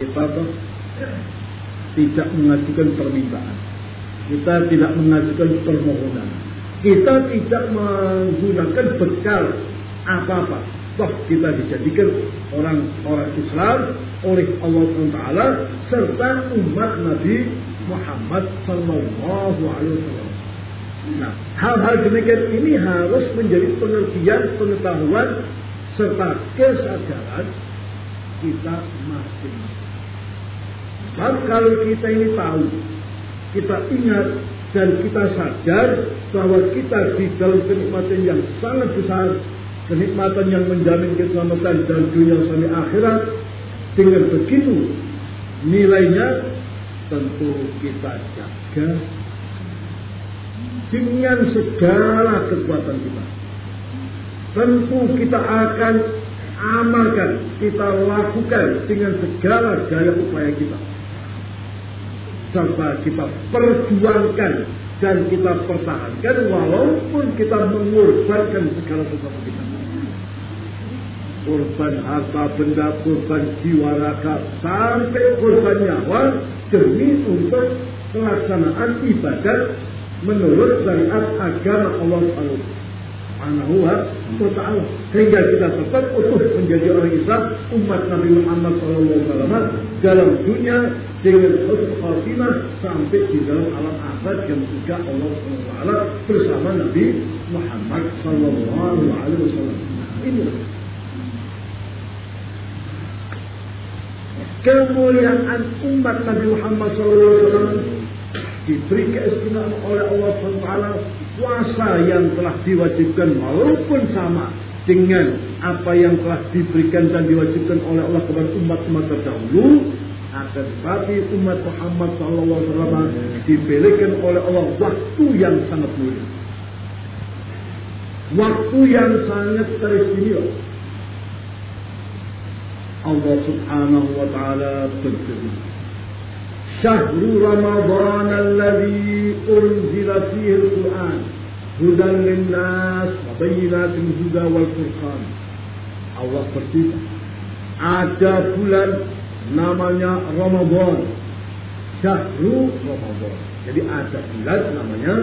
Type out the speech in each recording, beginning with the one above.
kita tidak mengajukan permintaan. Kita tidak mengajukan permohonan. Kita tidak menggunakan bekal apa-apa. Toh kita dijadikan orang-orang Islam oleh Allah SWT serta umat Nabi Muhammad Sallallahu Alaihi Wasallam. Nah, hal-hal demikian ini harus menjadi pengertian, pengetahuan serta kesadaran kita masing-masing. Sebab kalau kita ini tahu, kita ingat dan kita sadar bahwa kita di dalam kenikmatan yang sangat besar, kenikmatan yang menjamin keselamatan dan dunia sampai akhirat, dengan begitu nilainya tentu kita jaga dengan segala kekuatan kita. Tentu kita akan amalkan, kita lakukan dengan segala daya upaya kita serta kita perjuangkan dan kita pertahankan walaupun kita mengorbankan segala sesuatu kita. Korban harta benda, korban jiwa raga, sampai korban nyawa demi untuk pelaksanaan ibadat menurut syariat agama Allah Subhanahu wa taala sehingga kita tetap utuh menjadi orang Islam umat Nabi Muhammad SAW dalam dunia dengan husnul khatimah sampai di dalam alam akhirat yang juga Allah SWT bersama Nabi Muhammad Sallallahu Alaihi Wasallam. Ini kemuliaan umat Nabi Muhammad SAW diberi keistimewaan oleh Allah SWT puasa yang telah diwajibkan walaupun sama dengan apa yang telah diberikan dan diwajibkan oleh Allah kepada umat-umat terdahulu akan tetapi umat Muhammad SAW diberikan oleh Allah waktu yang sangat mulia waktu yang sangat teristimewa Allah subhanahu wa ta'ala berfirman شهر رمضان الذي أنزل فيه القرآن هدى للناس وبينات الهدى والفرقان Allah berfirman ada bulan namanya Ramadan. Syahru Ramadan. Jadi ada bulan namanya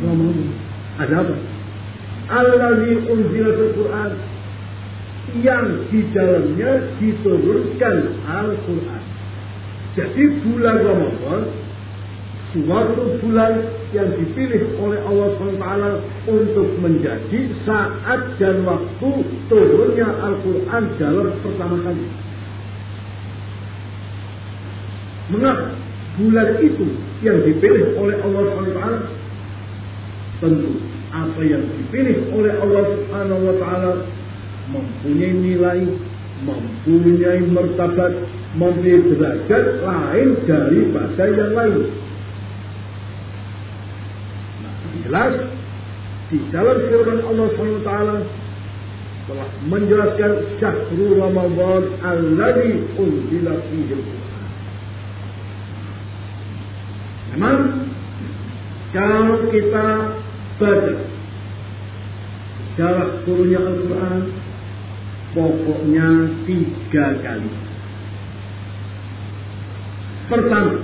Ramadan. Ada apa? Allazi unzilat Al-Quran yang di dalamnya diturunkan Al-Quran. Jadi bulan Ramadan suatu bulan yang dipilih oleh Allah SWT untuk menjadi saat dan waktu turunnya Al-Quran dalam pertama kali. Mengapa bulan itu yang dipilih oleh Allah SWT? Tentu apa yang dipilih oleh Allah Subhanahu wa taala mempunyai nilai, mempunyai martabat, mempunyai derajat lain daripada yang lain. Nah, jelas di dalam firman Allah SWT telah menjelaskan syahrul Ramadan alladhi unzila fihi Memang kalau kita baca sejarah turunnya Al-Quran pokoknya tiga kali. Pertama,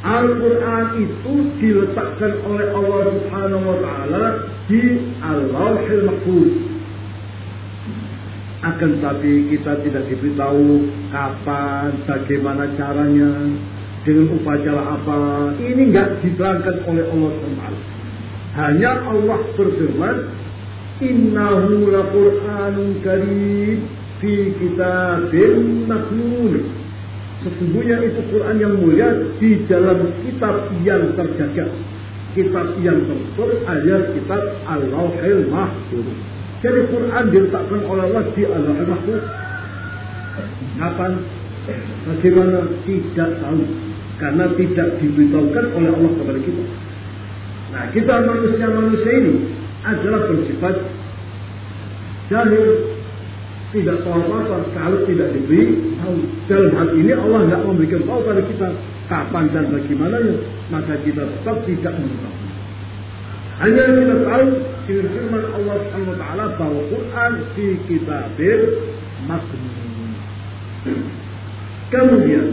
Al-Quran itu diletakkan oleh Allah Subhanahu wa Ta'ala di Al-Lawhil Mahfuz. Akan tapi kita tidak diberitahu kapan, bagaimana caranya, dengan upacara apa. Ini enggak diterangkan oleh Allah SWT. Hanya Allah berfirman, Innahu laqur'anun karim fi kitabin. Sesungguhnya itu Quran yang mulia di dalam kitab yang terjaga. Kitab yang tertulis alias kitab Al-Lauhil. Jadi Quran diletakkan oleh Allah di Al-Lauhil. Kapan? Bagaimana? Tidak tahu. Karena tidak diberitahukan oleh Allah kepada kita. Nah, kita manusia-manusia ini adalah bersifat jahil tidak tahu apa-apa kalau tidak diberi tahu. Dalam hal ini Allah tidak memberikan tahu pada kita kapan dan bagaimana maka kita tetap tidak mengetahui. Hanya kita tahu dengan firman Allah Subhanahu taala bahwa Quran di kitabir maknun. Kemudian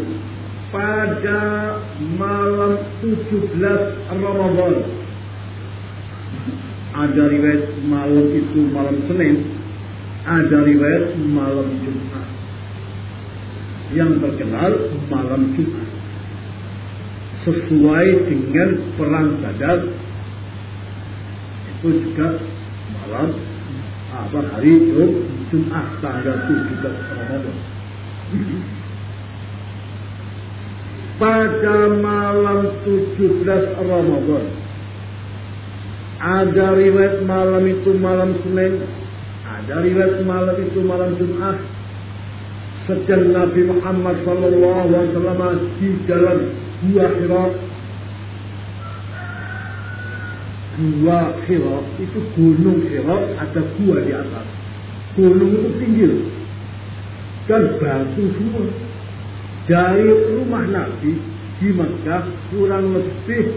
pada malam 17 Ramadan ada riwayat malam itu malam Senin, ada riwayat malam Jumat. Yang terkenal malam Jumat. Sesuai dengan perang Badar itu juga malam apa hari Jumat tanggal 17 Ramadan. Pada malam 17 Ramadan ada riwayat malam itu malam Senin, ada riwayat malam itu malam Jumat. Sejak Nabi Muhammad Sallallahu Alaihi Wasallam di dalam gua Hira, gua Hira itu gunung Hira ada gua di atas. Gunung itu tinggi dan batu semua. Dari rumah Nabi di Mekah kurang lebih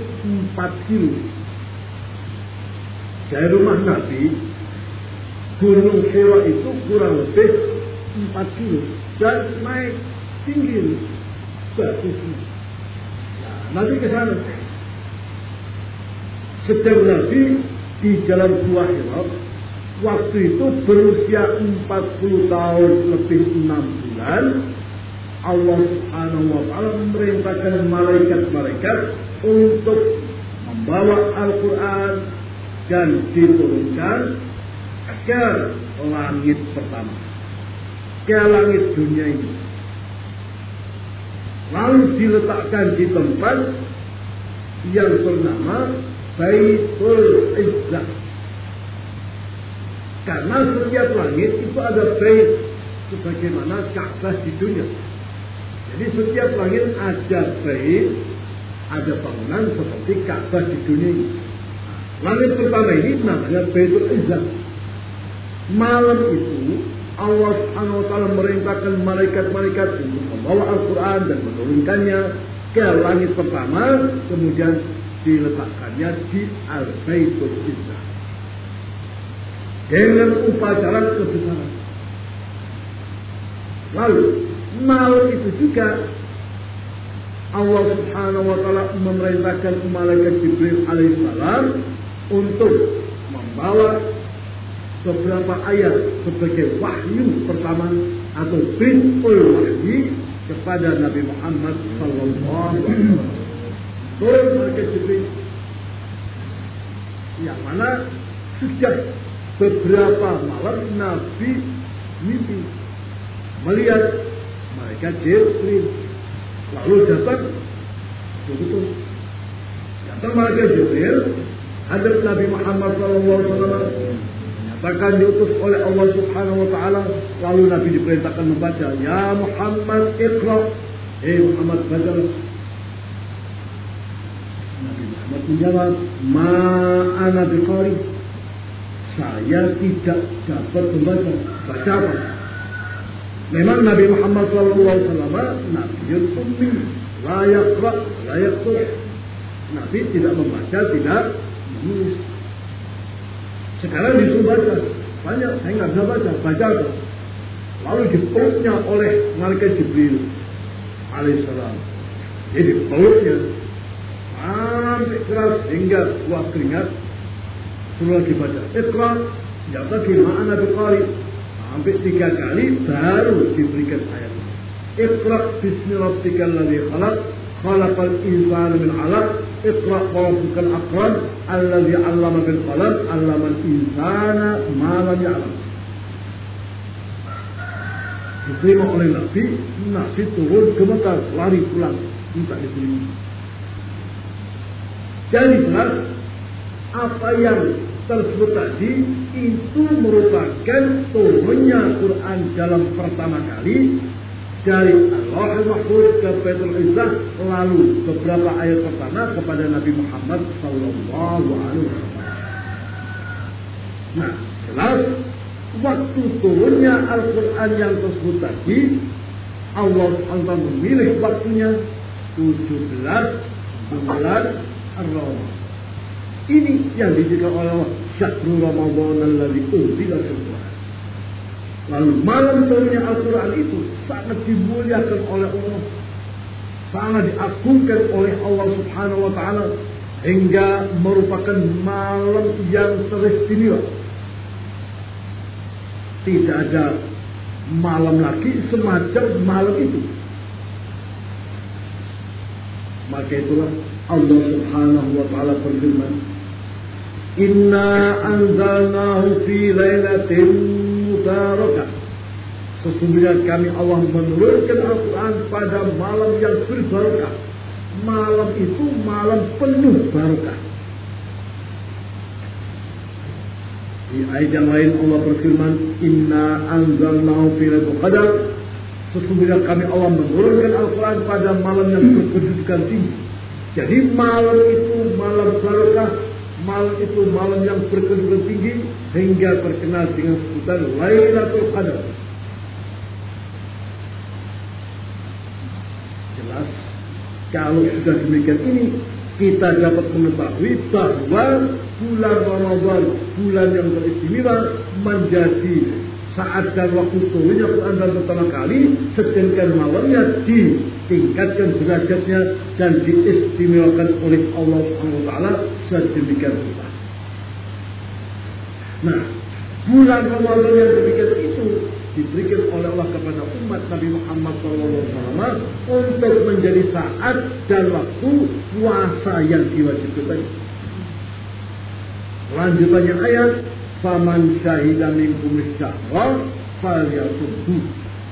4 kilo dari rumah Nabi Gunung Hira itu kurang lebih 4 kilo dan naik tinggi bagus. Nah, Nabi ke sana. Setiap Nabi di jalan Gua Hira waktu itu berusia 40 tahun lebih 6 bulan Allah Subhanahu wa taala memerintahkan malaikat-malaikat untuk membawa Al-Qur'an dan diturunkan ke langit pertama, ke langit dunia ini. Lalu diletakkan di tempat yang bernama Baitul Izzah. Karena setiap langit itu ada bait sebagaimana Ka'bah di dunia. Jadi setiap langit ada bait, ada bangunan seperti Ka'bah di dunia ini. Langit pertama ini namanya Baitul Izzah. Malam itu Allah Subhanahu wa taala merintahkan malaikat-malaikat untuk membawa Al-Qur'an dan menurunkannya ke langit pertama, kemudian diletakkannya di Al-Baitul Izzah. Dengan upacara kebesaran. Lalu malam itu juga Allah Subhanahu wa taala memerintahkan malaikat Jibril alaihissalam untuk membawa beberapa ayat sebagai wahyu pertama atau bintul wahyu kepada Nabi Muhammad sallallahu alaihi wasallam. Malaikat Jibril yang mana sudah beberapa malam Nabi mimpi melihat malaikat Jibril lalu datang betul datang malaikat Jibril hadap Nabi Muhammad SAW menyatakan diutus oleh Allah Subhanahu Wa Taala lalu Nabi diperintahkan membaca Ya Muhammad Iqra. Hei Muhammad baca. Nabi Muhammad menjawab Ma ana biqari saya tidak dapat membaca. Baca apa Memang Nabi Muhammad SAW Nabi ummi la yaqra la yaktub Nabi tidak membaca tidak menulis. Sekarang disuruh baca. Banyak saya nggak bisa baca. Baca apa? Lalu dipeluknya oleh malaikat Jibril alaihissalam. Jadi peluknya sampai keras hingga buah keringat. Suruh lagi baca. Ikra ya bagi ma'ana biqari Sampai tiga kali baru diberikan ayat. Iqra' bismi rabbikal ladzi khalaq khalaqal insana min 'alaq Iqra' wa rabbukal akram alladzi 'allama bil qalam 'allamal insana ma lam ya'lam. Diterima oleh Nabi, Nabi turun ke Mekah, lari pulang, minta diterima. Jadi jelas apa yang tersebut tadi itu merupakan turunnya Quran dalam pertama kali dari Allah Mahfud ke Baitul Izzah lalu beberapa ayat pertama kepada Nabi Muhammad Wasallam. Nah, jelas waktu turunnya Al-Quran yang tersebut tadi Allah SWT memilih waktunya 17 bulan Ramadan. Ini yang dijadikan oleh Allah Syahrul Ramadan alladzi unzila Quran. Lalu malam turunnya Al-Quran itu sangat dimuliakan oleh Allah. Sangat diagungkan oleh Allah subhanahu wa ta'ala. Hingga merupakan malam yang teristimewa. Tidak ada malam lagi semacam malam itu. Maka itulah Allah subhanahu wa ta'ala berfirman. Inna anzalnahu fi laylatin mubarakah. Sesungguhnya kami Allah menurunkan Al-Quran pada malam yang berbarakah. Malam itu malam penuh barakah. Di ayat yang lain Allah berfirman, Inna anzalnahu fi qadar. Sesungguhnya kami Allah menurunkan Al-Quran pada malam yang berkedudukan tinggi. Jadi malam itu malam barakah, malam itu malam yang berkedudukan tinggi hingga terkenal dengan sebutan Lailatul Qadar. Jelas kalau sudah demikian ini kita dapat mengetahui bahwa bulan Ramadan bulan yang teristimewa menjadi saat dan waktu turunnya Quran dan pertama kali sedangkan malamnya ditingkatkan derajatnya dan diistimewakan oleh Allah SWT sedemikian rupa. Nah, bulan Ramadan yang demikian itu diberikan oleh Allah kepada umat Nabi Muhammad SAW untuk menjadi saat dan waktu puasa yang diwajibkan. Lanjutannya ayat Faman syahida minkum syahra falyasumhu.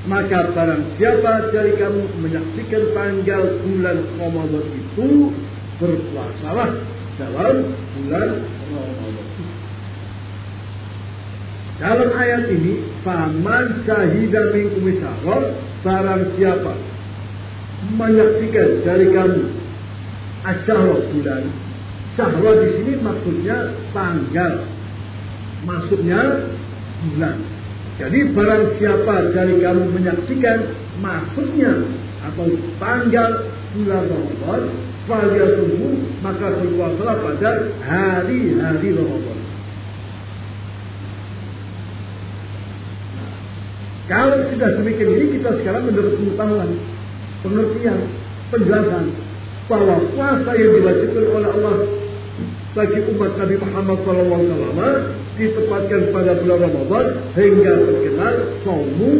Maka barang siapa dari kamu menyaksikan tanggal bulan Ramadan itu berpuasalah dalam bulan Ramadan. Dalam ayat ini, faman syahida minkum syahra barang siapa menyaksikan dari kamu asyara bulan. Syahra di sini maksudnya tanggal masuknya bulan. Jadi barang siapa dari kamu menyaksikan masuknya atau tanggal bulan Ramadan, tunggu maka berpuasalah pada hari-hari Ramadan. Kalau sudah demikian ini kita sekarang mendapat pengetahuan, pengertian, penjelasan bahwa puasa yang diwajibkan oleh Allah bagi umat Nabi Muhammad SAW ditempatkan pada bulan Ramadan hingga terkenal saumu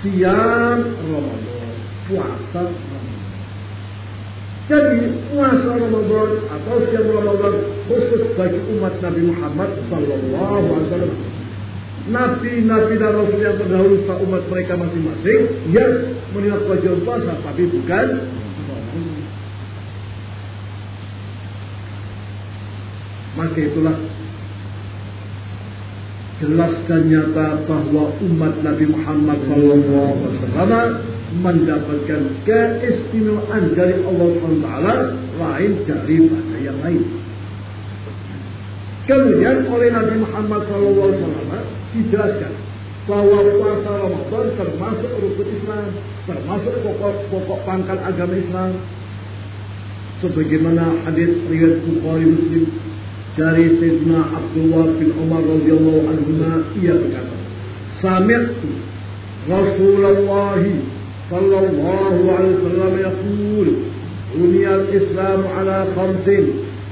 siam Ramadan puasa Ramadan jadi puasa Ramadan atau siam Ramadan khusus bagi umat Nabi Muhammad SAW Nabi-nabi dan Rasul yang terdahulu umat mereka masing-masing yang menilai kewajiban puasa tapi bukan Maka itulah jelas dan nyata bahwa umat Nabi Muhammad SAW mendapatkan keistimewaan dari Allah SWT lain daripada yang lain. Kemudian oleh Nabi Muhammad SAW dijelaskan bahwa puasa Ramadan termasuk rukun Islam, termasuk pokok-pokok pangkal agama Islam. Sebagaimana hadis riwayat Bukhari Muslim dari Sayyidina Abdullah bin Umar radhiyallahu anhu ia berkata Sami'tu Rasulullah صلى الله عليه وسلم يقول بني الإسلام على خمس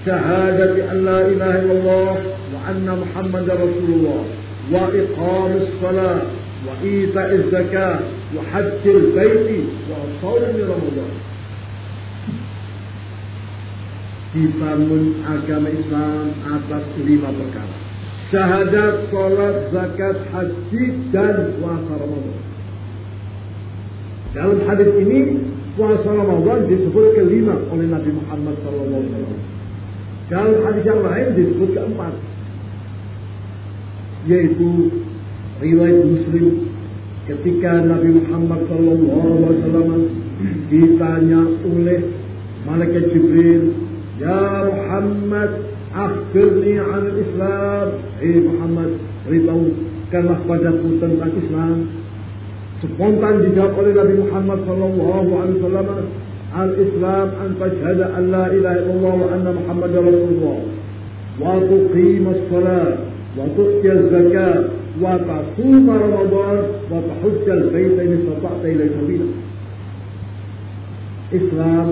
شهادة أن لا إله إلا الله وأن محمد رسول الله وإقام الصلاة وإيتاء الزكاة وحج البيت وصوم رمضان dibangun agama Islam atas lima perkara. Syahadat, sholat, zakat, haji, dan puasa Ramadan. Dalam hadis ini, puasa Ramadan disebut kelima oleh Nabi Muhammad SAW. Dalam hadis yang lain disebut keempat. Yaitu riwayat Muslim ketika Nabi Muhammad SAW ditanya oleh Malaikat Jibril Ya Muhammad, akhirni an Islam. Hei Muhammad, beritahukanlah padaku tentang Islam. Spontan dijawab oleh Nabi Muhammad sallallahu alaihi wasallam, Al-Islam an tashhada an la ilaha illallah wa anna Muhammadar Rasulullah wa tuqim as-salat wa tu'ti az-zakat wa tasuma Ramadan wa tahujjal baita in istata'ta ilaihi sabila. Islam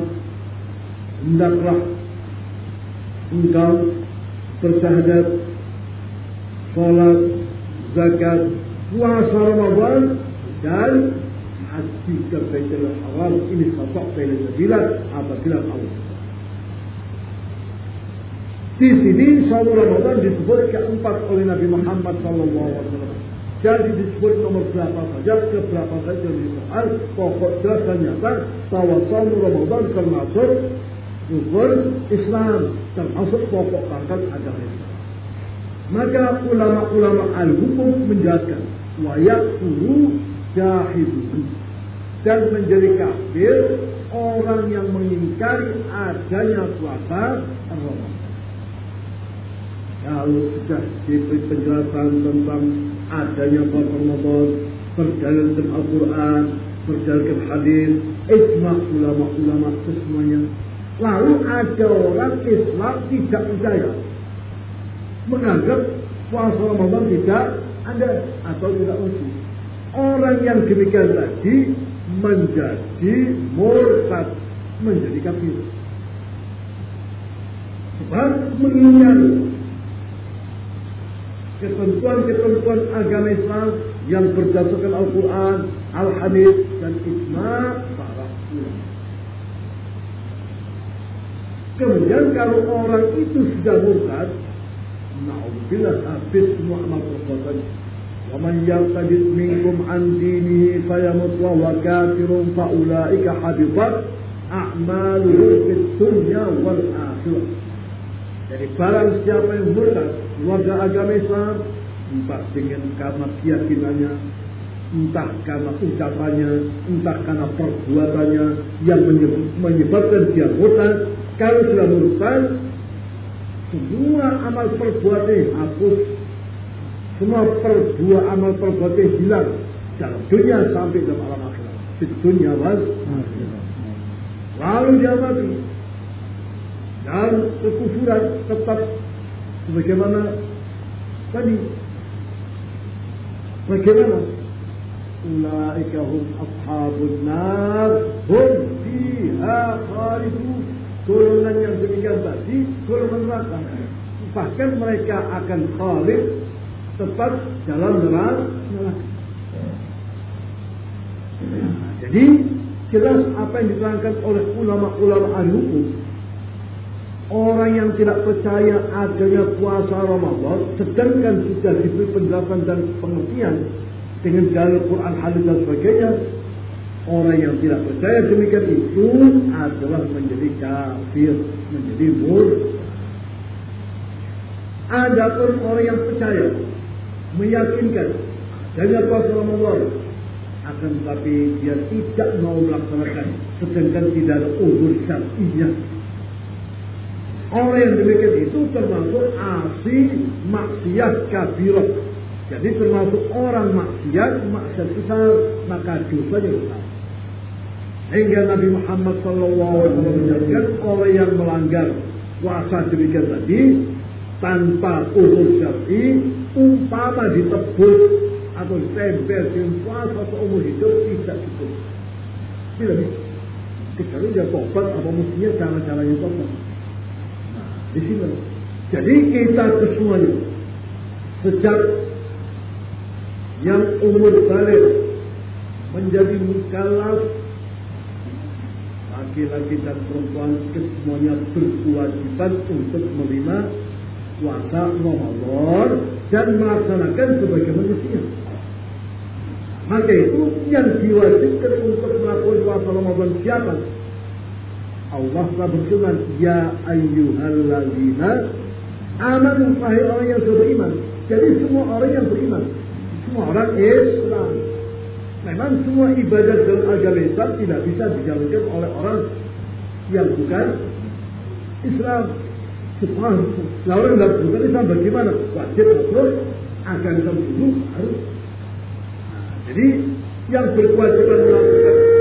hendaklah engkau bersyahadat, sholat, zakat, puasa Ramadan dan haji ke Baitul Haram ini sosok ila sabila apabila Allah. Di sini Saum Ramadan disebut keempat oleh Nabi Muhammad Wasallam. Jadi disebut nomor berapa saja, ke berapa saja di soal dan nyata bahwa Saum Ramadan termasuk rukun Islam, termasuk pokok pangkat agama Islam. Maka ulama-ulama al-hukum menjelaskan wayak guru jahidu dan menjadi kafir orang yang mengingkari adanya puasa Ramadan. Kalau sudah diberi penjelasan tentang adanya puasa Ramadan, berdalilkan Al-Quran, berdalilkan hadis, ijma ulama-ulama semuanya. Lalu ada orang Islam tidak percaya, menganggap puasa Ramadan tidak ada atau tidak wajib. Orang yang demikian tadi menjadi murtad, menjadi kafir. Sebab mengingkari ketentuan-ketentuan agama Islam yang berdasarkan Al-Quran, Al-Hadis, dan ijma para ulama. Kemudian kalau orang itu sudah murtad, na'udzubillah habis semua amal perbuatannya. ومن يرتد منكم عن دينه فيمت وهو كافر فأولئك حبطت أعماله في الدنيا والآخرة Jadi barang siapa yang murtad warga agama Islam entah dengan karena keyakinannya, entah karena ucapannya, entah karena perbuatannya yang menyebabkan dia murtad. Kalau sudah murtad, semua amal perbuatan hapus semua perdua amal perbuatan hilang dalam dunia sampai dalam alam akhirat. Di dunia was Lalu dia mati. Dan kekufuran tetap sebagaimana tadi. Bagaimana? Ulaika hum ashabun nar hum fiha khalidun. Golongan yang demikian tadi golongan neraka. Bahkan mereka akan khalid tepat dalam neraka. Jadi jelas apa yang diterangkan oleh ulama-ulama ahli hukum. Orang yang tidak percaya adanya puasa Ramadan, sedangkan sudah diberi penjelasan dan pengertian dengan dalil Quran, hadis dan sebagainya, orang yang tidak percaya demikian itu adalah menjadi kafir, menjadi murtad. Adapun orang yang percaya meyakinkan adanya puasa Ramadan akan tetapi dia tidak mau melaksanakan sedangkan tidak ada uzur syar'iyah orang yang demikian itu termasuk asi maksiat kafirah. Jadi termasuk orang maksiat maksiat besar maka dosanya besar. Hingga Nabi Muhammad SAW menjelaskan orang yang melanggar puasa demikian tadi tanpa uzur syar'i umpama ditebus atau ditempel dengan puasa seumur hidup tidak cukup. Tidak bisa. Kecuali dia tobat apa mestinya cara-caranya tobat. Nah, di sini. Jadi kita kesemuanya sejak yang umur balik menjadi mukallaf laki-laki dan perempuan kesemuanya berkewajiban untuk menerima puasa Ramadan dan melaksanakan sebagai manusia. Maka itu yang diwajibkan untuk melakukan puasa Ramadan siapa? Allah telah berfirman, Ya ayyuhalladzina amanu wahai orang yang sudah beriman. Jadi semua orang yang beriman, semua orang Islam. Memang semua ibadah dalam agama Islam tidak bisa dijalankan oleh orang yang bukan Islam. Subhanallah. Nah orang nggak bukan Islam bagaimana? Wajib terus akan Islam itu harus. Nah, jadi yang berkewajiban melakukan